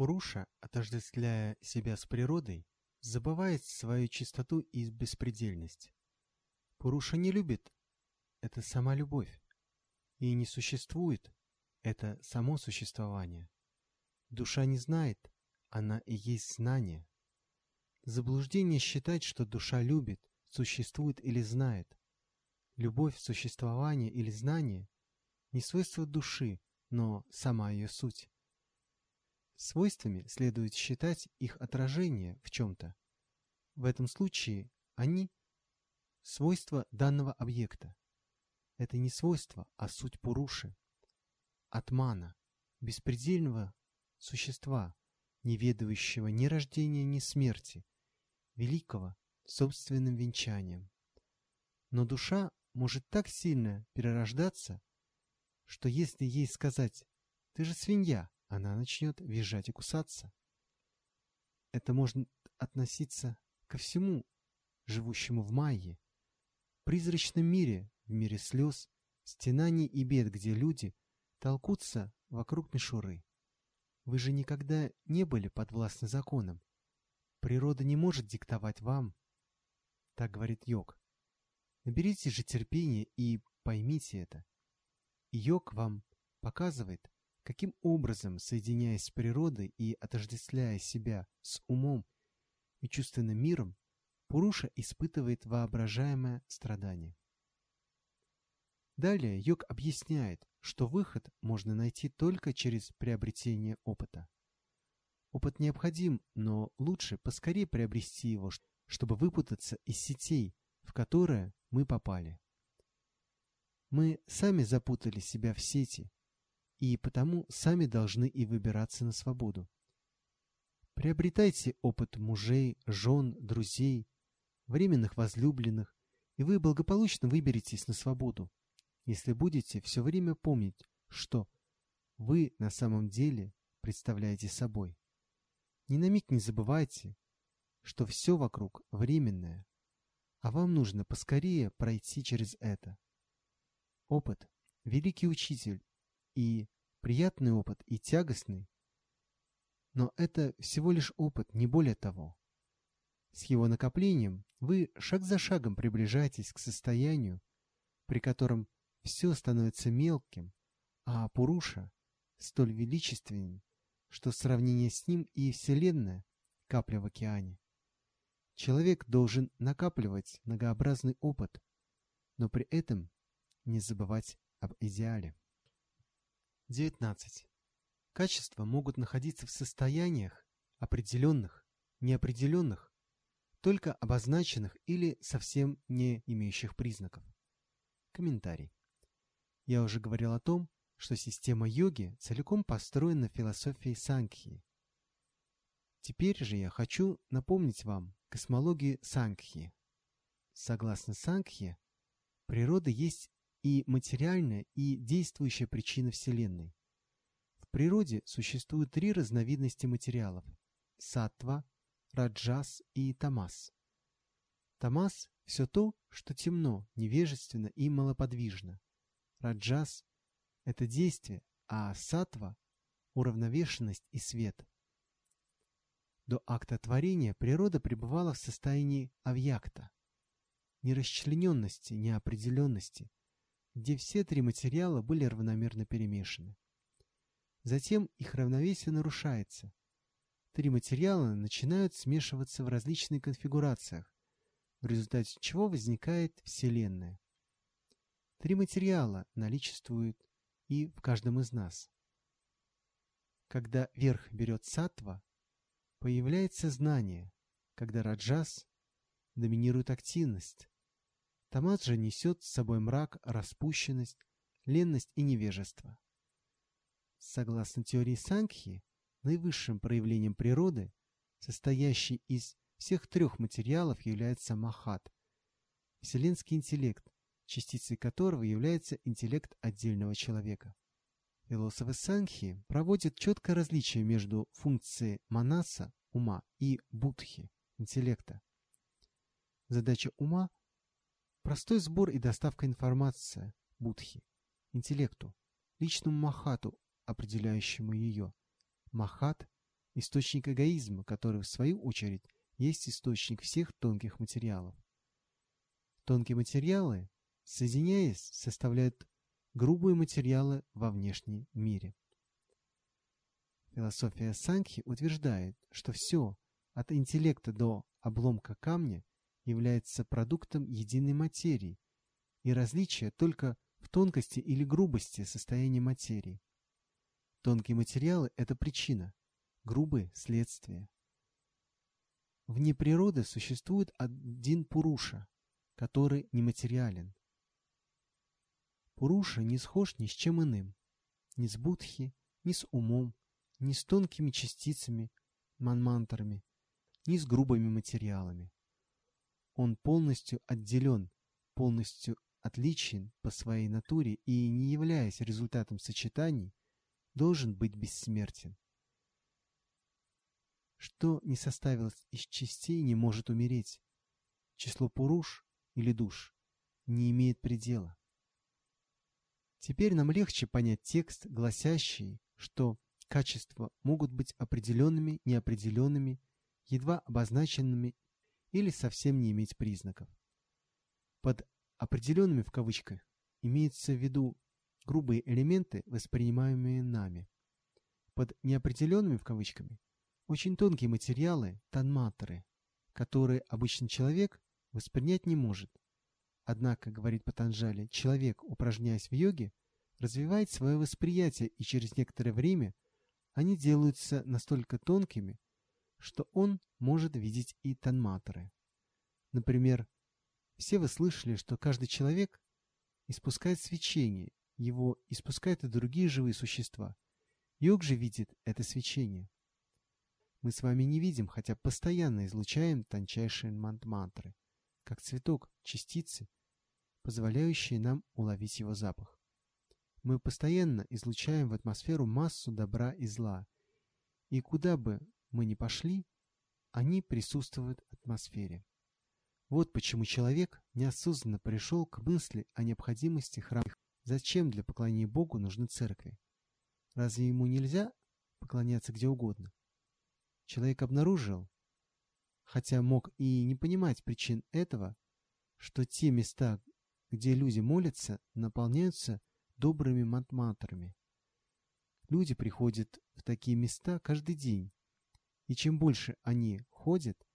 Пуруша, отождествляя себя с природой, забывает свою чистоту и беспредельность. Пуруша не любит – это сама любовь, и не существует – это само существование. Душа не знает, она и есть знание. Заблуждение считать, что душа любит, существует или знает. Любовь, существование или знание – не свойство души, но сама ее суть. Свойствами следует считать их отражение в чем-то. В этом случае они – свойства данного объекта. Это не свойство, а суть Пуруши, атмана, беспредельного существа, не ведающего ни рождения, ни смерти, великого собственным венчанием. Но душа может так сильно перерождаться, что если ей сказать «ты же свинья», она начнет визжать и кусаться. Это может относиться ко всему, живущему в майе, призрачном мире, в мире слез, стенаний и бед, где люди толкутся вокруг мишуры. Вы же никогда не были подвластны законам. Природа не может диктовать вам. Так говорит йог. Наберите же терпения и поймите это. И йог вам показывает, каким образом, соединяясь с природой и отождествляя себя с умом и чувственным миром, Пуруша испытывает воображаемое страдание. Далее йог объясняет, что выход можно найти только через приобретение опыта. Опыт необходим, но лучше поскорее приобрести его, чтобы выпутаться из сетей, в которые мы попали. Мы сами запутали себя в сети, и потому сами должны и выбираться на свободу. Приобретайте опыт мужей, жен, друзей, временных возлюбленных, и вы благополучно выберетесь на свободу, если будете все время помнить, что вы на самом деле представляете собой. Ни на миг не забывайте, что все вокруг временное, а вам нужно поскорее пройти через это. Опыт – великий учитель и приятный опыт, и тягостный. Но это всего лишь опыт, не более того. С его накоплением вы шаг за шагом приближаетесь к состоянию, при котором все становится мелким, а Пуруша столь величественен, что сравнение с ним и Вселенная – капля в океане. Человек должен накапливать многообразный опыт, но при этом не забывать об идеале. 19. Качества могут находиться в состояниях, определенных, неопределенных, только обозначенных или совсем не имеющих признаков. Комментарий. Я уже говорил о том, что система йоги целиком построена философией Сангхи. Теперь же я хочу напомнить вам космологию Сангхи. Согласно Сангхи, природа есть и материальная, и действующая причина Вселенной. В природе существуют три разновидности материалов – саттва, раджас и тамас. Тамас – все то, что темно, невежественно и малоподвижно. Раджас – это действие, а саттва – уравновешенность и свет. До акта творения природа пребывала в состоянии авьякта, нерасчлененности, неопределенности – где все три материала были равномерно перемешаны. Затем их равновесие нарушается. Три материала начинают смешиваться в различных конфигурациях, в результате чего возникает Вселенная. Три материала наличествуют и в каждом из нас. Когда верх берет сатва, появляется знание, когда раджас доминирует активность, Томат же несет с собой мрак, распущенность, ленность и невежество. Согласно теории Сангхи, наивысшим проявлением природы, состоящей из всех трех материалов, является Махат, вселенский интеллект, частицей которого является интеллект отдельного человека. Философы Сангхи проводят четкое различие между функцией манаса, ума, и будхи, интеллекта. Задача ума Простой сбор и доставка информации Будхи, интеллекту, личному Махату, определяющему ее. Махат источник эгоизма, который, в свою очередь, есть источник всех тонких материалов. Тонкие материалы, соединяясь, составляют грубые материалы во внешнем мире. Философия Санхи утверждает, что все, от интеллекта до обломка камня, является продуктом единой материи, и различие только в тонкости или грубости состояния материи. Тонкие материалы – это причина, грубые – следствие. Вне природы существует один Пуруша, который нематериален. Пуруша не схож ни с чем иным, ни с Будхи, ни с умом, ни с тонкими частицами, манмантрами, ни с грубыми материалами. Он полностью отделен, полностью отличен по своей натуре и, не являясь результатом сочетаний, должен быть бессмертен. Что не составилось из частей, не может умереть. Число пуруш или душ не имеет предела. Теперь нам легче понять текст, гласящий, что качества могут быть определенными, неопределенными, едва обозначенными или совсем не иметь признаков. Под «определенными» в кавычках имеется в виду грубые элементы, воспринимаемые нами. Под «неопределенными» в кавычками очень тонкие материалы, танматоры, которые обычный человек воспринять не может. Однако, говорит Патанджали, человек, упражняясь в йоге, развивает свое восприятие, и через некоторое время они делаются настолько тонкими, что он может видеть и танматоры. Например, все вы слышали, что каждый человек испускает свечение, его испускают и другие живые существа. Йог же видит это свечение. Мы с вами не видим, хотя постоянно излучаем тончайшие мантмантры, как цветок, частицы, позволяющие нам уловить его запах. Мы постоянно излучаем в атмосферу массу добра и зла, и куда бы мы ни пошли, они присутствуют в атмосфере. Вот почему человек неосознанно пришел к мысли о необходимости храма. Зачем для поклонения Богу нужны церкви? Разве ему нельзя поклоняться где угодно? Человек обнаружил, хотя мог и не понимать причин этого, что те места, где люди молятся, наполняются добрыми мантмантрами. Люди приходят в такие места каждый день, и чем больше они ходят,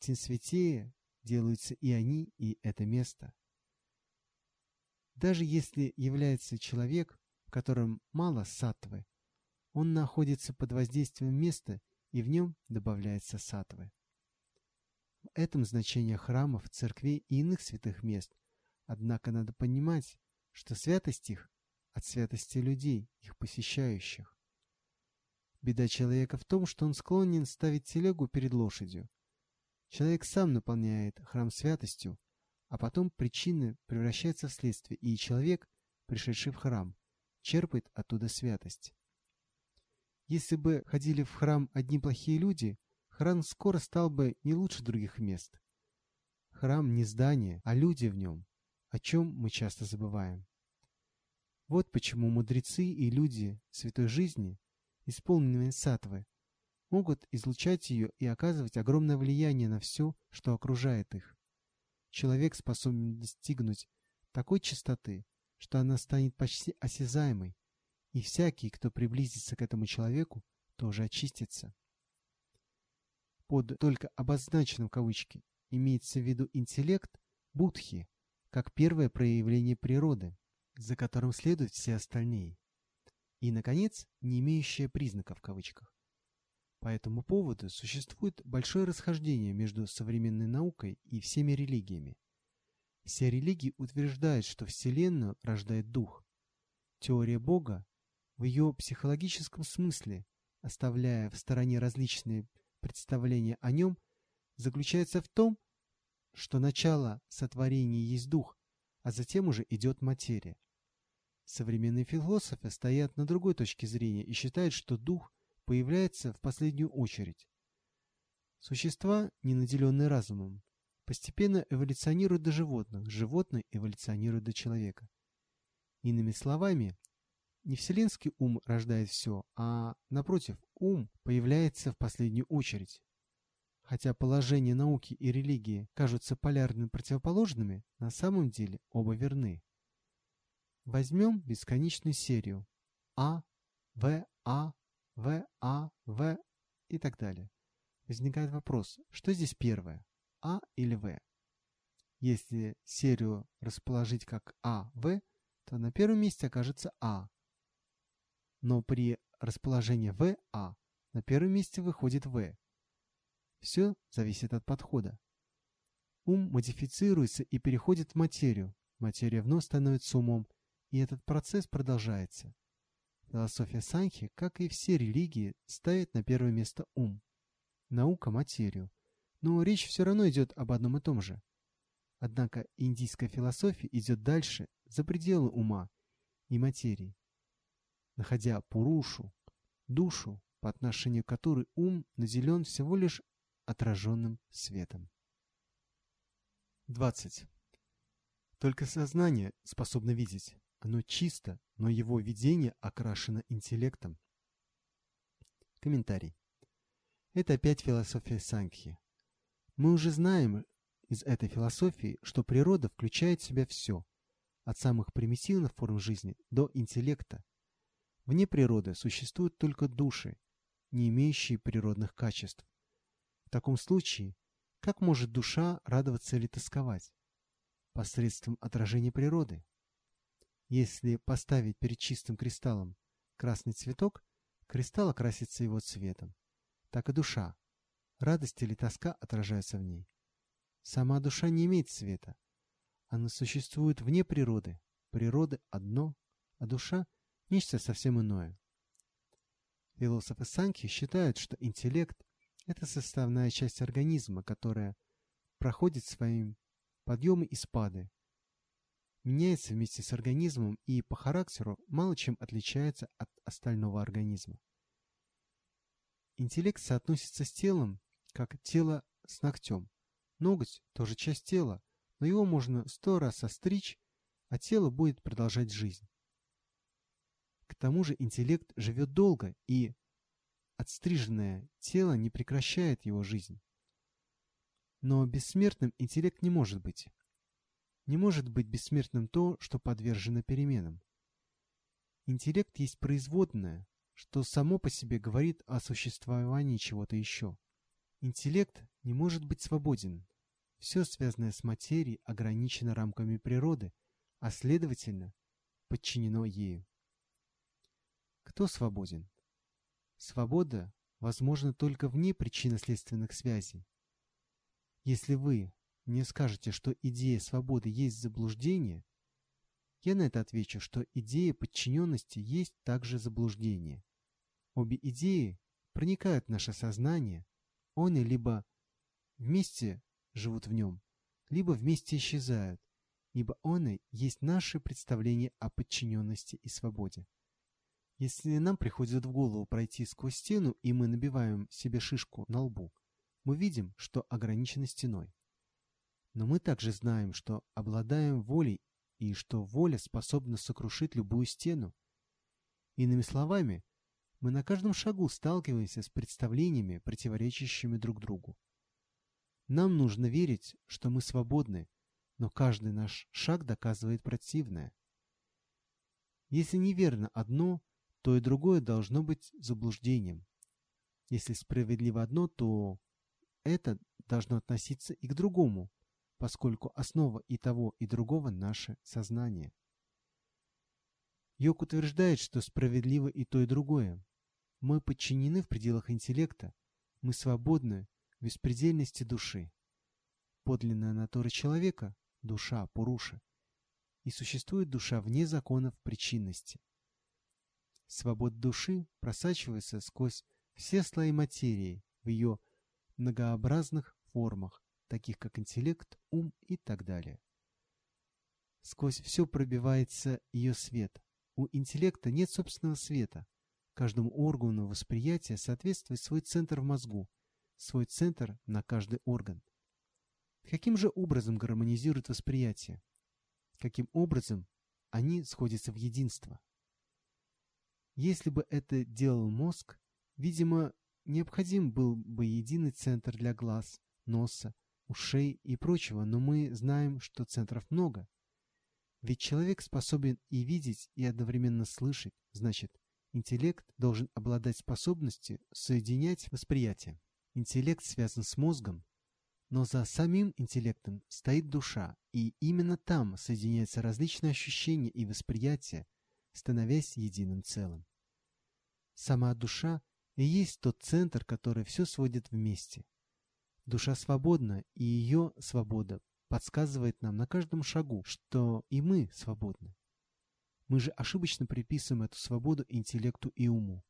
тем святее делаются и они, и это место. Даже если является человек, в котором мало сатвы, он находится под воздействием места, и в нем добавляется сатвы. В этом значение храмов, церквей и иных святых мест, однако надо понимать, что святость их от святости людей, их посещающих. Беда человека в том, что он склонен ставить телегу перед лошадью. Человек сам наполняет храм святостью, а потом причины превращаются в следствие, и человек, пришедший в храм, черпает оттуда святость. Если бы ходили в храм одни плохие люди, храм скоро стал бы не лучше других мест. Храм не здание, а люди в нем, о чем мы часто забываем. Вот почему мудрецы и люди святой жизни, исполненные сатвы, могут излучать ее и оказывать огромное влияние на все, что окружает их. Человек способен достигнуть такой чистоты, что она станет почти осязаемой, и всякий, кто приблизится к этому человеку, тоже очистится. Под только обозначенным кавычки имеется в виду интеллект будхи, как первое проявление природы, за которым следуют все остальные. И, наконец, не имеющие признаков в кавычках. По этому поводу существует большое расхождение между современной наукой и всеми религиями. Все религии утверждают, что Вселенную рождает Дух. Теория Бога в ее психологическом смысле, оставляя в стороне различные представления о нем, заключается в том, что начало сотворения есть Дух, а затем уже идет материя. Современные философы стоят на другой точке зрения и считают, что дух появляется в последнюю очередь. Существа, не наделенные разумом, постепенно эволюционируют до животных, животные эволюционируют до человека. Иными словами, не вселенский ум рождает все, а, напротив, ум появляется в последнюю очередь. Хотя положения науки и религии кажутся полярными противоположными, на самом деле оба верны. Возьмем бесконечную серию А, В, А, В, А, В и так далее. Возникает вопрос, что здесь первое, А или В? Если серию расположить как А, В, то на первом месте окажется А. Но при расположении В, А, на первом месте выходит В. Все зависит от подхода. Ум модифицируется и переходит в материю. Материя вновь становится умом, и этот процесс продолжается. Философия Санхи, как и все религии, ставит на первое место ум. Наука – материю. Но речь все равно идет об одном и том же. Однако индийская философия идет дальше, за пределы ума и материи, находя Пурушу, душу, по отношению к которой ум наделен всего лишь отраженным светом. 20. Только сознание способно видеть. Оно чисто, но его видение окрашено интеллектом. Комментарий. Это опять философия Санкхи. Мы уже знаем из этой философии, что природа включает в себя все, от самых примитивных форм жизни до интеллекта. Вне природы существуют только души, не имеющие природных качеств. В таком случае, как может душа радоваться или тосковать? Посредством отражения природы. Если поставить перед чистым кристаллом красный цветок, кристалл окрасится его цветом. Так и душа. Радость или тоска отражаются в ней. Сама душа не имеет цвета. Она существует вне природы. Природа одно, а душа – нечто совсем иное. Философы Санки считают, что интеллект – это составная часть организма, которая проходит своим подъемы и спады, меняется вместе с организмом и по характеру мало чем отличается от остального организма. Интеллект соотносится с телом, как тело с ногтем. Ноготь – тоже часть тела, но его можно сто раз остричь, а тело будет продолжать жизнь. К тому же интеллект живет долго, и отстриженное тело не прекращает его жизнь. Но бессмертным интеллект не может быть. Не может быть бессмертным то, что подвержено переменам. Интеллект есть производное, что само по себе говорит о существовании чего-то еще. Интеллект не может быть свободен. Все, связанное с материей, ограничено рамками природы, а следовательно, подчинено ею. Кто свободен? Свобода возможна только вне причинно-следственных связей. Если вы мне скажете, что идея свободы есть заблуждение, я на это отвечу, что идея подчиненности есть также заблуждение. Обе идеи проникают в наше сознание, он и либо вместе живут в нем, либо вместе исчезают, ибо он и есть наше представление о подчиненности и свободе. Если нам приходит в голову пройти сквозь стену, и мы набиваем себе шишку на лбу, мы видим, что ограничены стеной. Но мы также знаем, что обладаем волей и что воля способна сокрушить любую стену. Иными словами, мы на каждом шагу сталкиваемся с представлениями, противоречащими друг другу. Нам нужно верить, что мы свободны, но каждый наш шаг доказывает противное. Если неверно одно, то и другое должно быть заблуждением. Если справедливо одно, то это должно относиться и к другому, поскольку основа и того, и другого – наше сознание. Йог утверждает, что справедливо и то, и другое. Мы подчинены в пределах интеллекта, мы свободны в беспредельности души. Подлинная натура человека – душа, пуруша, и существует душа вне законов причинности. Свобода души просачивается сквозь все слои материи в ее многообразных формах, таких как интеллект, ум и так далее. Сквозь все пробивается ее свет. У интеллекта нет собственного света. Каждому органу восприятия соответствует свой центр в мозгу, свой центр на каждый орган. Каким же образом гармонизирует восприятие? Каким образом они сходятся в единство? Если бы это делал мозг, видимо, необходим был бы единый центр для глаз, носа, ушей и прочего, но мы знаем, что центров много. Ведь человек способен и видеть, и одновременно слышать, значит, интеллект должен обладать способностью соединять восприятие. Интеллект связан с мозгом, но за самим интеллектом стоит душа, и именно там соединяются различные ощущения и восприятия, становясь единым целым. Сама душа и есть тот центр, который все сводит вместе. Душа свободна, и ее свобода подсказывает нам на каждом шагу, что и мы свободны. Мы же ошибочно приписываем эту свободу интеллекту и уму.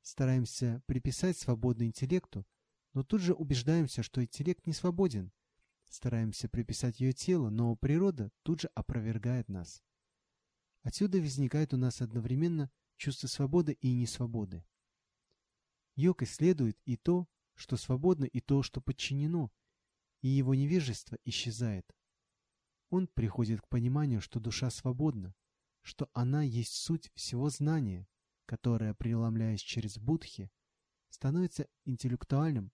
Стараемся приписать свободу интеллекту, но тут же убеждаемся, что интеллект не свободен. Стараемся приписать ее телу, но природа тут же опровергает нас. Отсюда возникает у нас одновременно чувство свободы и несвободы. Йог исследует и то, что свободно, и то, что подчинено, и его невежество исчезает. Он приходит к пониманию, что душа свободна, что она есть суть всего знания, которое, преломляясь через будхи, становится интеллектуальным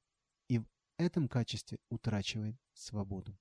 и в этом качестве утрачивает свободу.